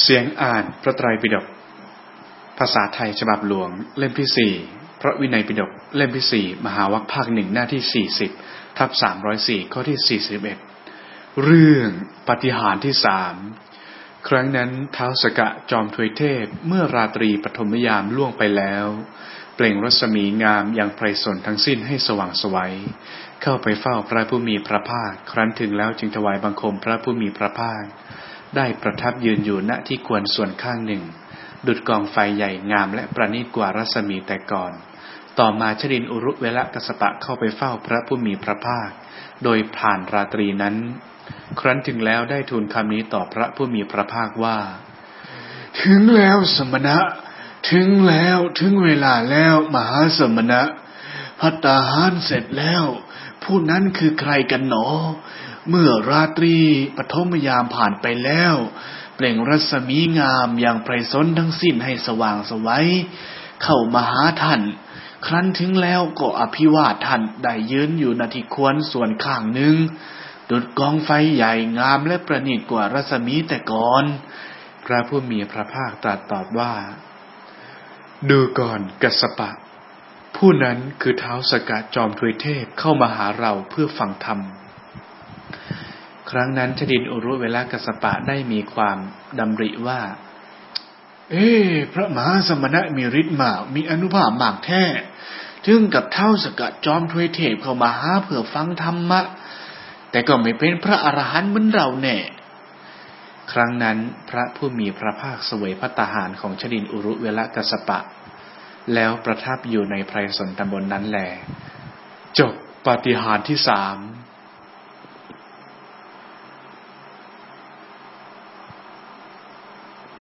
เสียงอ่านพระไตรปิฎกภาษาไทยฉบับหลวงเล่มที่สี่พระวินัยปิฎกเล่มที่สี่มหาวัคภาคหนึ่งหน้าที่สี่สิบทับสามร้อยสี่ข้อที่สี่สิบเอ็ดเรื่องปฏิหารที่สามครั้งนั้นเท้าสกะจอมทวยเทพเมื่อราตรีปฐมยามล่วงไปแล้ว เปล่งรัศมีงามอย่างไพรสนทั้งสิ้นให้สว่างสวัย เข้าไปเฝ้าพระผู้มีพระภาค ครั้นถึงแล้วจึงถวายบังคมพระผู้มีพระภาค ได้ประทับยืนอยู่ณที่ควรส่วนข้างหนึ่ง ดุดกองไฟใหญ่งามและประณีตกว่ารัศมีแต่ก่อน ต่อมาชดินอุรุเวละกสปะเข้าไปเฝ้าพระผู้มีพระภาค โดยผ่านราตรีนั้น ครั้นถึงแล้วได้ทูลคำนี้ต่อพระผู้มีพระภาคว่า ถึงแล้วสมณะ ถึงแล้วถึงเวลาแล้วมหาสมณะพัตตาหารเสร็จแล้ว ผู้นั้นคือใครกันหนอ เมื่อราตรีปฐมยามผ่านไปแล้ว เปล่งรัศมีงามอย่างไพรสนทั้งสิ้นให้สว่างสวัยเข้ามาหาท่าน ครั้นถึงแล้วก็อภิวาทท่านได้ยืนอยู่นาทีควรส่วนข้างหนึ่งดุดกองไฟใหญ่งามและประณีตกว่ารัศมีแต่ก่อน พระผู้มีพระภาคตรัสตอบว่า ดูก่อนกัสปะ ผู้นั้นคือเท้าสกัดจอมทวยเทพเข้ามาหาเราเพื่อฟังธรรม ครั้งนั้นชดินอุรุเวลากัสปะได้มีความดำริว่า เอ๊พระมหาสมณะมีฤทธิ์มากมีอนุภาพมากแท้ถึงกับเท่าสกัดจอมทวยเทพเข้ามาหาเพื่อฟังธรรมะ แต่ก็ไม่เป็นพระอรหันต์เหมือนเราแน่ ครั้งนั้นพระผู้มีพระภาคสวยพระตาหารของชดินอุรุเวลกัสปะ แล้วประทับอยู่ในไพรสนตำบลนนั้นแหลจบปฏิหารที่สาม